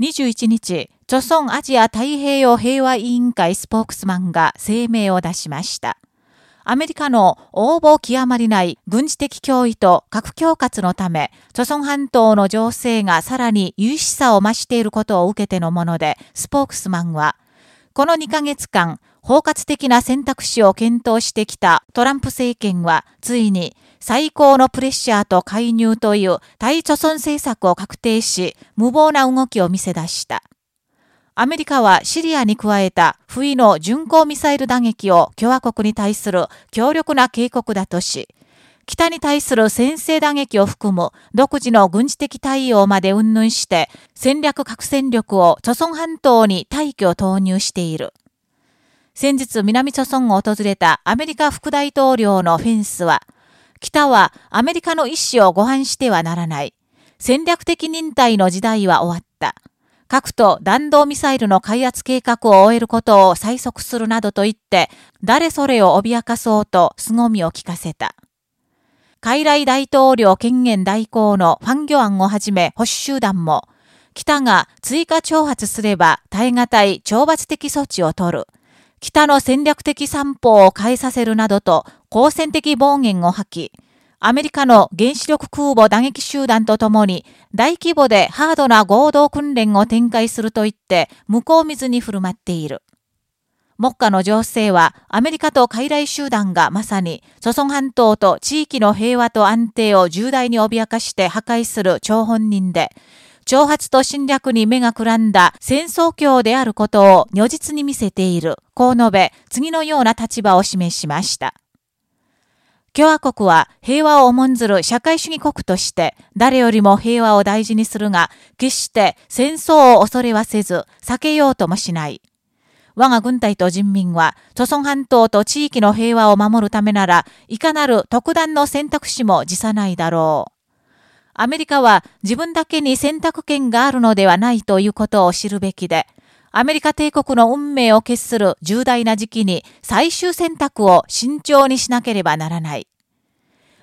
21日、著村アジア太平洋平和委員会スポークスマンが声明を出しました。アメリカの応募極まりない軍事的脅威と核恐喝のため、著村半島の情勢がさらに有識さを増していることを受けてのもので、スポークスマンは、この2ヶ月間、包括的な選択肢を検討してきたトランプ政権は、ついに最高のプレッシャーと介入という対貯村政策を確定し、無謀な動きを見せ出した。アメリカはシリアに加えた不意の巡航ミサイル打撃を共和国に対する強力な警告だとし、北に対する先制打撃を含む独自の軍事的対応まで云々して戦略核戦力を貯村半島に大挙投入している。先日南貯村を訪れたアメリカ副大統領のフェンスは、北はアメリカの意思をご反してはならない。戦略的忍耐の時代は終わった。核と弾道ミサイルの開発計画を終えることを催促するなどと言って、誰それを脅かそうと凄みを聞かせた。海来大統領権限代行のファンギョアンをはじめ保守集団も、北が追加挑発すれば耐え難い懲罰的措置を取る。北の戦略的散歩を変えさせるなどと好戦的暴言を吐き、アメリカの原子力空母打撃集団とともに大規模でハードな合同訓練を展開すると言って向こう水に振る舞っている。目下の情勢はアメリカと傀儡集団がまさに、祖孫半島と地域の平和と安定を重大に脅かして破壊する張本人で、挑発と侵略に目がくらんだ戦争教であることを如実に見せている、こう述べ、次のような立場を示しました。共和国は平和を重んずる社会主義国として誰よりも平和を大事にするが、決して戦争を恐れはせず、避けようともしない。我が軍隊と人民は、祖孫半島と地域の平和を守るためなら、いかなる特段の選択肢も辞さないだろう。アメリカは自分だけに選択権があるのではないということを知るべきで、アメリカ帝国の運命を決する重大な時期に最終選択を慎重にしなければならない。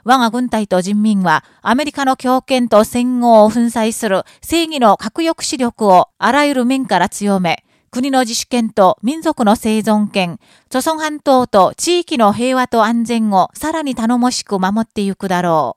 我が軍隊と人民はアメリカの強権と戦後を粉砕する正義の核抑止力をあらゆる面から強め、国の自主権と民族の生存権、著孫半島と地域の平和と安全をさらに頼もしく守ってゆくだろう。